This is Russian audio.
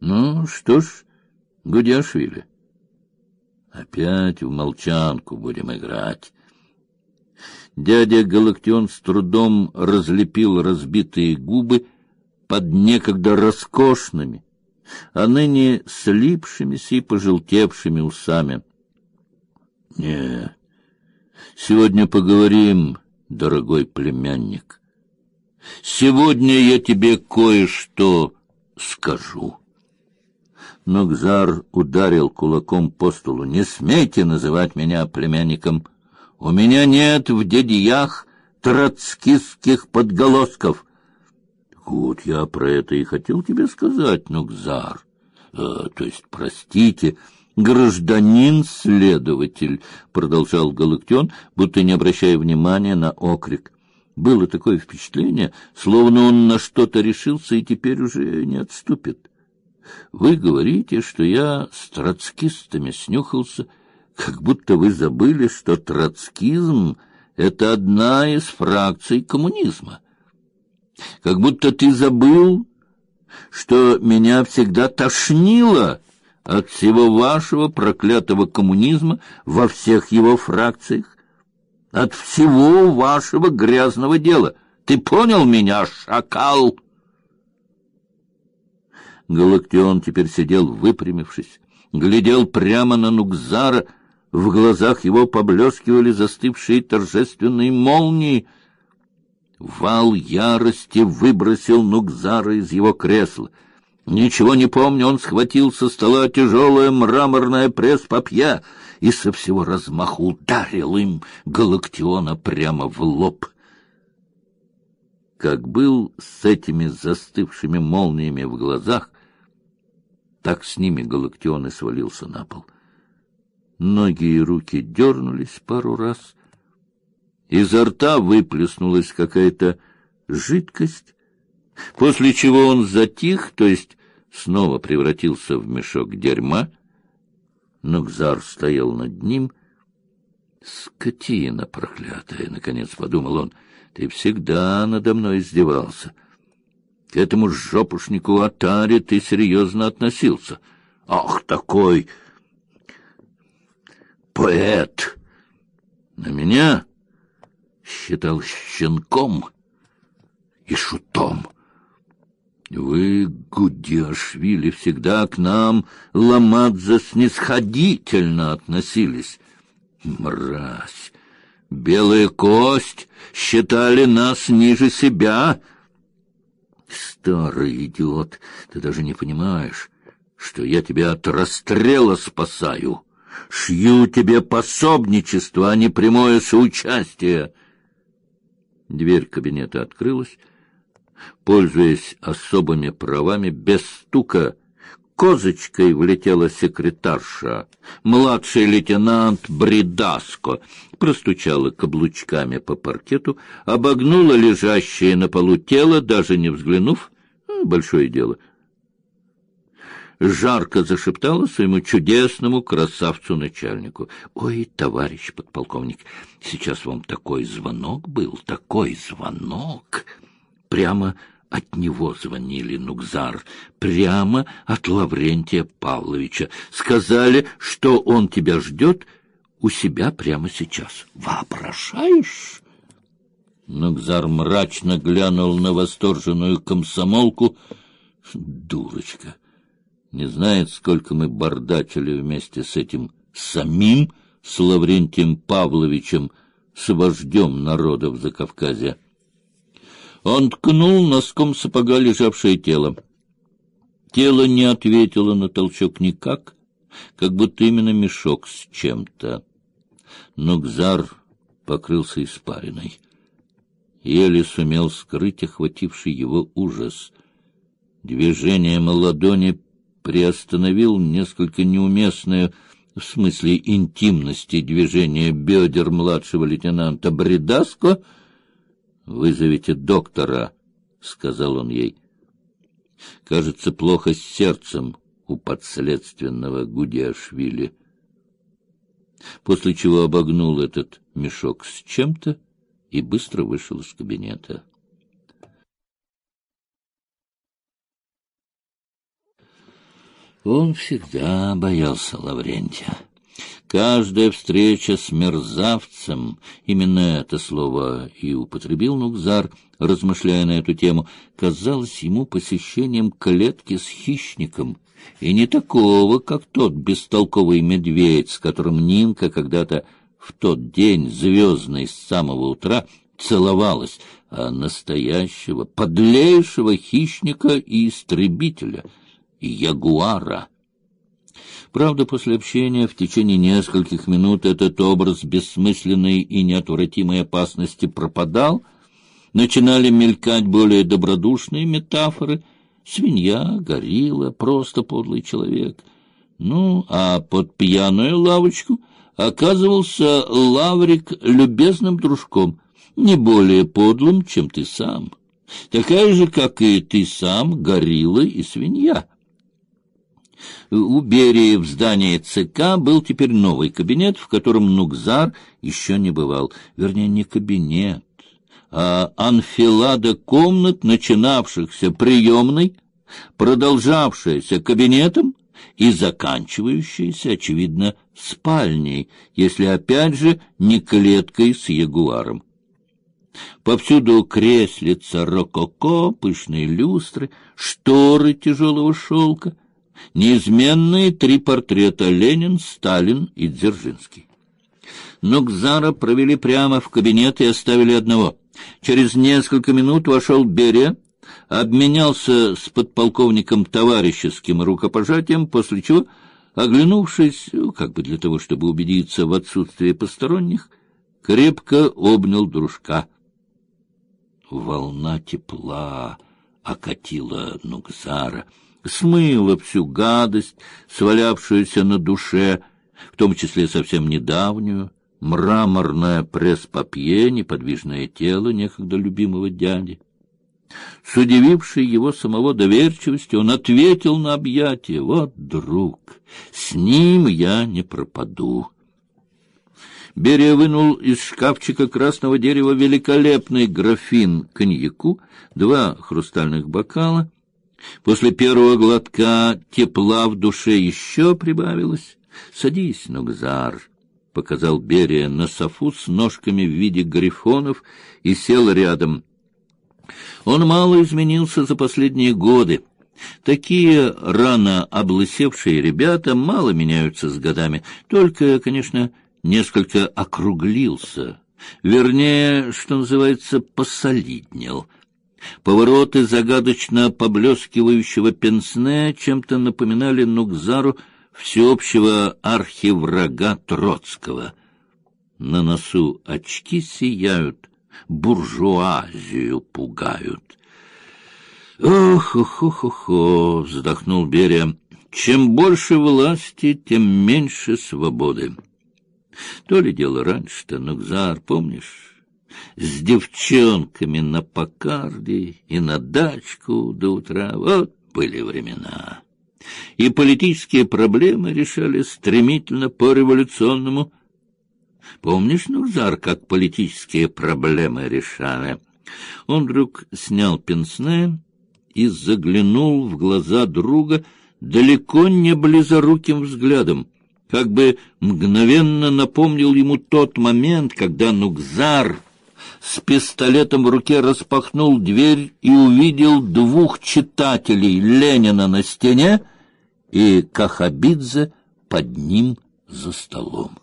Ну, что ж, Гудяшвили, опять в молчанку будем играть. Дядя Галактион с трудом разлепил разбитые губы под некогда роскошными, а ныне слипшимися и пожелтевшими усами. — Нет, сегодня поговорим, дорогой племянник. Сегодня я тебе кое-что скажу. Нокзар ударил кулаком по столу. «Не смейте называть меня племянником. У меня нет в дедиях троцкистских подголосков». «Вот я про это и хотел тебе сказать, Нокзар. Э, то есть, простите, гражданин-следователь», — продолжал Галактион, будто не обращая внимания на окрик. Было такое впечатление, словно он на что-то решился и теперь уже не отступит. Вы говорите, что я с троцкистами снюхался, как будто вы забыли, что троцкизм — это одна из фракций коммунизма. Как будто ты забыл, что меня всегда тошнило от всего вашего проклятого коммунизма во всех его фракциях, от всего вашего грязного дела. Ты понял меня, шакал?» Галактион теперь сидел выпрямившись, глядел прямо на Нукзара, в глазах его поблескивали застывшие торжественные молнии. Вал ярости выбросил Нукзара из его кресла. Ничего не помня, он схватил со стола тяжелое мраморное пресс-папье и со всего размаху ударил им Галактиона прямо в лоб. Как был с этими застывшими молниями в глазах, так с ними Галактион и свалился на пол. Ноги и руки дернулись пару раз. Изо рта выплеснулась какая-то жидкость, после чего он затих, то есть снова превратился в мешок дерьма. Нокзар стоял над ним. «Скотина проклятая!» — наконец подумал он. «Ты всегда надо мной издевался». К этому жопушнику Атаре ты серьезно относился. Ах, такой поэт! На меня считал щенком и шутом. Вы, Гудиашвили, всегда к нам, Ламадзе, снисходительно относились. Мразь! Белая кость считали нас ниже себя — Старый идиот, ты даже не понимаешь, что я тебя от расстрела спасаю. Шью тебе пособничество, а не прямое соучастие. Дверь кабинета открылась. Пользуясь особыми правами, без стука козочкой влетела секретарша, младший лейтенант Бридаско, простучала каблучками по паркету, обогнула лежащее на полу тело, даже не взглянув, «Ну, большое дело. Жарко зашептала своему чудесному красавцу-начальнику. — Ой, товарищ подполковник, сейчас вам такой звонок был, такой звонок! Прямо от него звонили, Нукзар, прямо от Лаврентия Павловича. Сказали, что он тебя ждет у себя прямо сейчас. Воображаешь? Нукзар мрачно глянул на восторженную комсомолку. Дурочка! Не знает, сколько мы бардачили вместе с этим самим, с Лаврентием Павловичем, с вождем народов Закавказья. Он ткнул носком сапога лежавшее тело. Тело не ответило на толчок никак, как будто именно мешок с чем-то. Нукзар покрылся испариной. Еле сумел скрыть охвативший его ужас. Движением ладони приостановил несколько неуместное в смысле интимности движение бедер младшего лейтенанта Бредаско — Вызовите доктора, сказал он ей. Кажется, плохо с сердцем у подследственного Гудиашвили. После чего обогнул этот мешок с чем-то и быстро вышел из кабинета. Он всегда боялся Лаврентия. Каждая встреча с мерзавцем, именно это слово и употребил Нукзар, размышляя на эту тему, казалось ему посещением клетки с хищником, и не такого, как тот бестолковый медведь, с которым Нинка когда-то в тот день звездный с самого утра целовалась, а настоящего, подлейшего хищника и истребителя, ягуара. Правда, после общения в течение нескольких минут этот образ бессмысленной и неотвратимой опасности пропадал, начинали мелькать более добродушные метафоры — свинья, горилла, просто подлый человек. Ну, а под пьяную лавочку оказывался Лаврик любезным дружком, не более подлым, чем ты сам. Такая же, как и ты сам, горилла и свинья. У Берии в здании ЦК был теперь новый кабинет, в котором Нукзар еще не бывал. Вернее, не кабинет, а анфилада комнат, начинавшихся приемной, продолжавшаяся кабинетом и заканчивающаяся, очевидно, спальней, если опять же не клеткой с ягуаром. Повсюду креслица рококо, пышные люстры, шторы тяжелого шелка — неизменные три портрета Ленин, Сталин и Дзержинский. Но Гзара провели прямо в кабинет и оставили одного. Через несколько минут вошел Берия, обменялся с подполковником товарищеским рукопожатием, после чего, оглянувшись, ну, как бы для того, чтобы убедиться в отсутствии посторонних, крепко обнял дружка. Волна тепла окатила Нугзара — смыло всю гадость, свалявшуюся на душе, в том числе совсем недавнюю, мраморное пресс-папье, неподвижное тело некогда любимого дяди. С удивившей его самого доверчивостью он ответил на объятие. «Вот, друг, с ним я не пропаду». Берия вынул из шкафчика красного дерева великолепный графин коньяку, два хрустальных бокала — После первого глотка тепла в душе еще прибавилось. «Садись, Нугзар», — показал Берия на софу с ножками в виде грифонов и сел рядом. Он мало изменился за последние годы. Такие рано облысевшие ребята мало меняются с годами, только, конечно, несколько округлился, вернее, что называется, посолиднел — Повороты загадочно поблескивающего пенсне чем-то напоминали Нукзару всеобщего архиврага Троцкого. На носу очки сияют, буржуазию пугают. «Ох, ох, ох, ох, ох!» — вздохнул Берия. «Чем больше власти, тем меньше свободы». То ли дело раньше-то, Нукзар, помнишь? С девчонками на Покарде и на дачку до утра. Вот были времена. И политические проблемы решали стремительно по-революционному. Помнишь, Нурзар, как политические проблемы решали? Он вдруг снял пенсне и заглянул в глаза друга далеко не близоруким взглядом, как бы мгновенно напомнил ему тот момент, когда Нукзар с пистолетом в руке распахнул дверь и увидел двух читателей Ленина на стене и Кахабидзе под ним за столом.